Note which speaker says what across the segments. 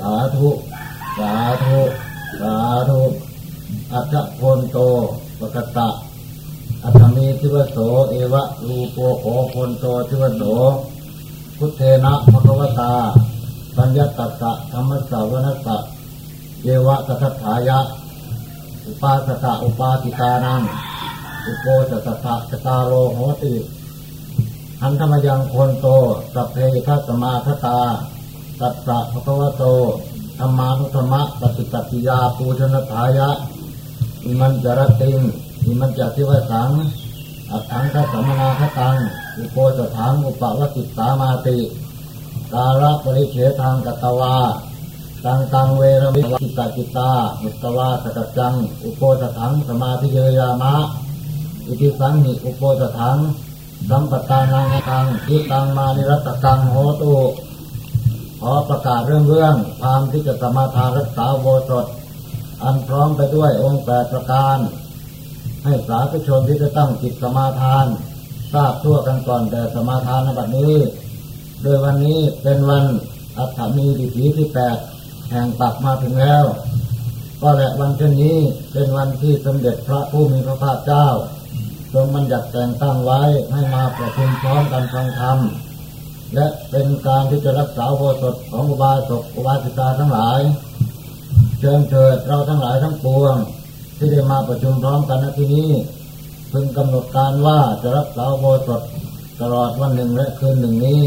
Speaker 1: สาธุ สาธุ สาธุอัจฉพนโตปกตะอัตมีทิวโส เอวะรูปโขพนโตทิวโสพุทเทนะภควตา ปัญญตัสสะธรรมสาวนัสสะเยวะสัทธายะ อุปาสสะอุปาติกานัง อุโปสสะสตาโรโหติอันธรรมยังคนโต สัพเพทัสมาคตา ตัสสะภควโตธรรมานุธรรมะปฏิปัติยาปูชนทายะอิมันจรติงอิมันจติวสังอัตถังคัสมนาคตังอุโปสถังอุปวติสามาติกาลปริเฉทางกตวาตังตังเวรมิกิตาจิตามุตวาสกัจจัง อุโปสถังสมาธิเยยามะอิติสังหิอุโปสถังสัมปตานังตังทิตังมานิรัตตังโหตุ ขอประกาศเรื่องเรื่องความที่จะสมาทานรักษาโบสถอันพร้อมไปด้วยองค์แปดประการ ให้สาธุชนที่จะตั้งจิตสมาทาน ทราบทั่วกันก่อนแต่สมาทานในบัดนี้ โดยวันนี้เป็นวันอัฐมีดิถีที่แปดแห่งปักมาถึงแล้ว ก็และวันเช่นนี้เป็นวันที่สมเด็จพระผู้มีพระภาคเจ้า ทรงบัญญัติแต่งตั้งไว้ให้มาประชุมพร้อมกันฟังธรรม และเป็นการที่จะรักษาโบสถของอุบาสกอุบาสิกาทั้งหลาย เชิญเถิดเราทั้งหลายทั้งปวง ที่ได้มาประชุมพร้อมกันณที่นี้พึงกำหนดการว่าจะรักษาโบสถตลอดวันหนึ่งและคืนหนึ่งนี้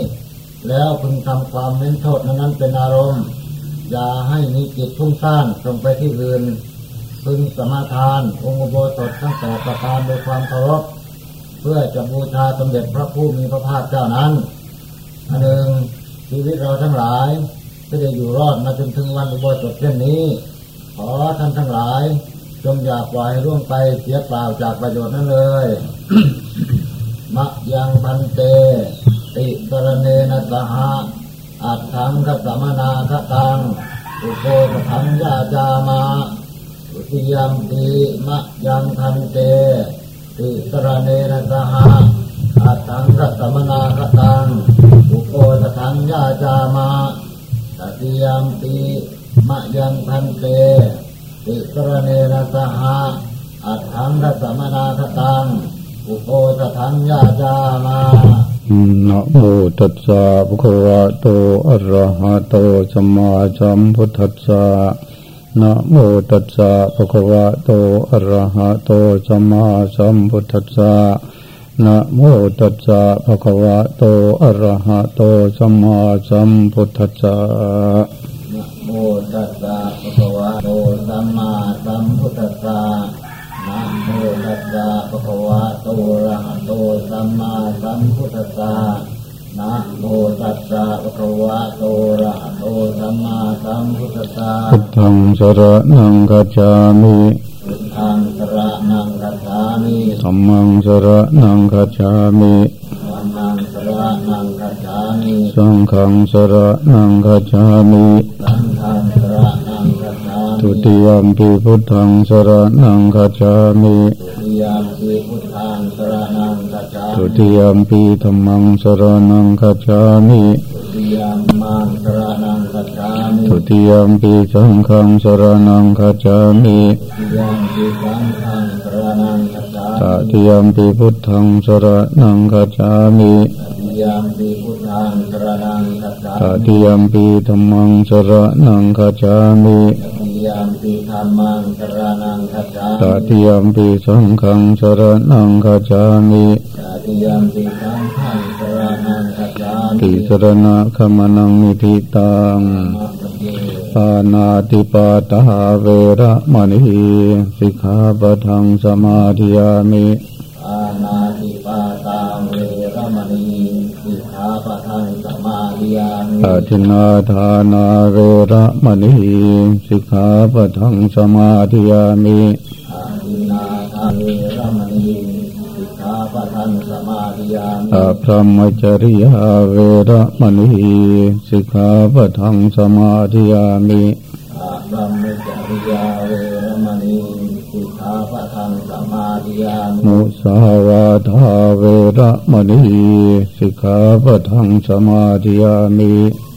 Speaker 1: แล้วพึงทำความเน้นโทษนั้นเป็นอารมณ์ อย่าให้มีจิตพุ่งซ่านตรงไปที่อื่นพึงสมาทาน องค์โบสถทั้งแต่ประการโดยความเคารพเพื่อจะบูชาสมเด็จพระผู้มีพระภาคเจ้านั้น อันหนึ่งชีวิตเราทั้งหลายที่ได้อยู่รอดมาจนถึงวันอุโบสถเช่นนี้ ขอท่านทั้งหลาย จงอย่าปล่อยร่วงไปเสียเปล่าจากประโยชน์นั้นเลยมะยังพันเต ติสรเนนะสหะอัตถังคสมนาคตัง อุโภคถังยาจามาอุติยมปีมะยังพันเต ติสรเนนะสหะอัตถังคสมนาคตัง คถังยาจามาตติยมปีมะยังพันเตติสรเนนะสหะอัตถังคสมนาคตังอุโภคถังยาจามา
Speaker 2: นะโมตัสสะภะคะวะโตอะระหะโตสัมมาสัมพุทธัสสะนะโมตัสสะภะคะวะโตอะระหะโตสัมมาสัมพุทธัสสะ นะโมตัสสะภะคะวะโตอะระหะโตสัมมาสัมพุทธัสสะ
Speaker 1: นะโมตัสสะภะคะวะโตสัมมาสัมพุทธัสสะนะโมตัสสะภะคะวะโตอะระหะโตสัมมาสัมพุทธัสสะนะโมตัสสะภะคะวะโตอะระหะโตสัมมาสัมพุทธัสสะ
Speaker 2: พุทธังสรณังกัจจามิ
Speaker 1: พุทธังสรณังคัจฉามิ
Speaker 2: ธัมมังสรณังกัจจามิ
Speaker 1: ธัมมังสรณังคัจฉามิ
Speaker 2: สังฆังสรณังกัจจามิ
Speaker 1: สังฆังสรณังคัจฉามิ
Speaker 2: ทุติยมปิพุทธังสรณังกัจจามิ
Speaker 1: ทุติยมปีพุทธังสรณังคัจฉา
Speaker 2: ทุ
Speaker 1: มิ
Speaker 2: ติยมปิธรรมังสรณังกัจจามิ
Speaker 1: ทุติยมมังสรณังคัจฉามิ
Speaker 2: ทุติยมปิสังฆังสรณังกัจจามิ
Speaker 1: คัจฉา
Speaker 2: ต
Speaker 1: มิ
Speaker 2: ติยมปิพุทธังสรณังกัจจามิ
Speaker 1: ทุติยมปีพุทธังสรณังคัจฉา
Speaker 2: ต
Speaker 1: มิ
Speaker 2: ติยมปิธรรมังสรณังกัจจามิ
Speaker 1: ทุติยมปีธรรมังสรณังคัจฉา
Speaker 2: ต
Speaker 1: มิ
Speaker 2: ติยมปิสังฆังสรณังกัจจามิ
Speaker 1: ทุติยมปีสังฆังสรณังคัจฉามิ
Speaker 2: ติสรณะขมนังนิธิตัง
Speaker 1: มัปเย
Speaker 2: ปานาติปาตาเวระมณีสิกขาปะทังสมาธิยามิ
Speaker 1: อานาติปาตาเวรมณีสิกขาปะทังสมาธิยามิ
Speaker 2: อาทินนาทานาเวระมณีสิกขาปะทังสมาธิยามิ
Speaker 1: สมาธิยามิ
Speaker 2: อาพรหมจริยาเวระมณีสิกขาปะทังสมาธิยามิ
Speaker 1: อาบัมมิจาริยาเวรมณีสิกขาปะทังสมาธิยามิ
Speaker 2: มุสาวาทาเวระมณีสิกขาปะทังสมาธิยามิ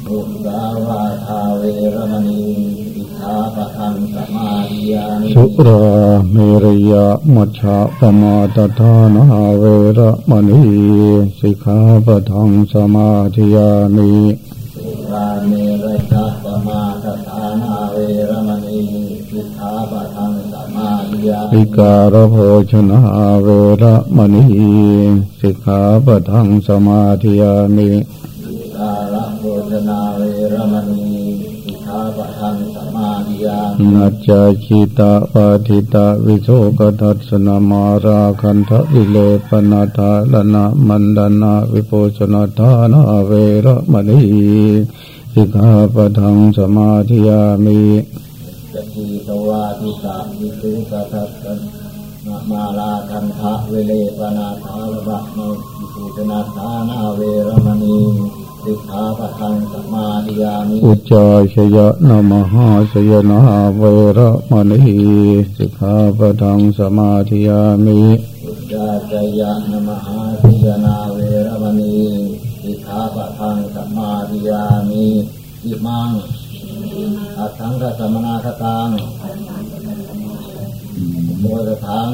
Speaker 1: มุสาวาทาเวรมณี สุ
Speaker 2: ราเมรยะมัชฌะปมาตทานาเวระมณีสิกขาปะทังสมาธิยามิ
Speaker 1: สุราเมรยะปมาทฐานาเวรมณีสิกขาปะทังสมาธิยามิ
Speaker 2: วิการโภชนาเวระมณีสิกขาปะทังสมาธิยามิ
Speaker 1: ธิยามิ
Speaker 2: นัจจาคิตาปาทิตาวิโสกทัสสนามาราคันทะวิเลปนาทาลนามันดานาวิโภชนาทานาเวระมณีสิกขาปทังสมาธิยามิ
Speaker 1: สกีตวาทิกาวิสุกทัสสนมาลาคันทะเวเลปนาทาระบะโนวิสุชนาทานาเวร
Speaker 2: อุจจาชยนะมหาสยนาเวระมณีสิกขาปะทังสมาธิยามิ
Speaker 1: อุจจาจยะนมหาสิยนาเวรมณีสิกขาปะทังสมาธิยามิอิมังอัตถังกสมนาคตังโมตถัง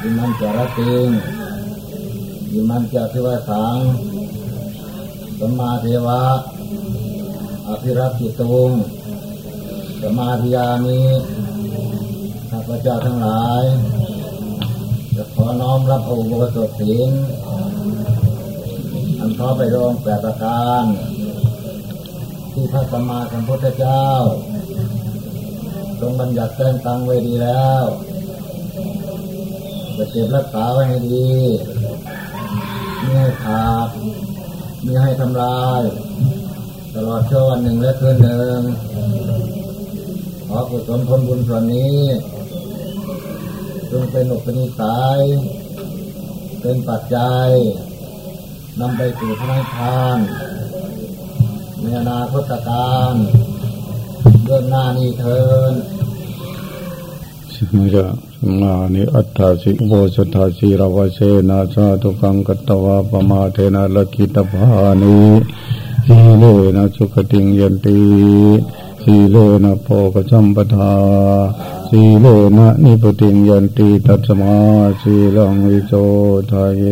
Speaker 1: อิมันจรติงอิมันจะทิวสังส มาเทวะ อภิรักษิตุงสมาธิยามิข้าพเจ้าทั้งหลาย จะขอน้อมรับพระอุโบสถศีลอันพร้อมไปรองแปดประการ ที่พระสัมมาสัมพุทธเจ้า ทรงบัญญัติแต่งตังไว้ดีแล้ว จะเก็บรักษาไว้ให้ดีไม่ให้ขาด ม่ให้ทำลาย ตลอดชั่ววันหนึ่งและคืนหนึ่งขอกุศลผลบุญส่วนนี้จงเป็นอุปนิสัยเป็นปัจจัยนำไปสู่พระนิพพานในอนาคตการเรื่องหน้านี้เทิน
Speaker 2: สิมจะสังฆานิอัตถาสิอุโบสถาสิราวเสนาสาธุกังกัตตวาปมาเทนะลกิตภานิสีเลนะสุขติงยันติสีเลนะโพกสัมปทาสีเลนะนิพติงยันติตัสมาสีลังวิโสทายเย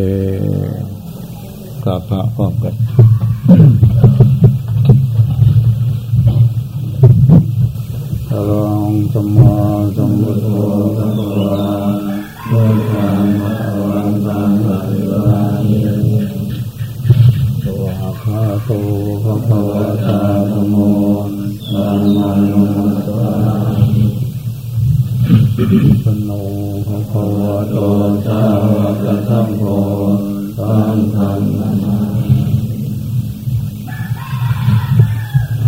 Speaker 2: กาพระพร้อมกัน พุทโธภะคะวะโตสาวกสังโฆ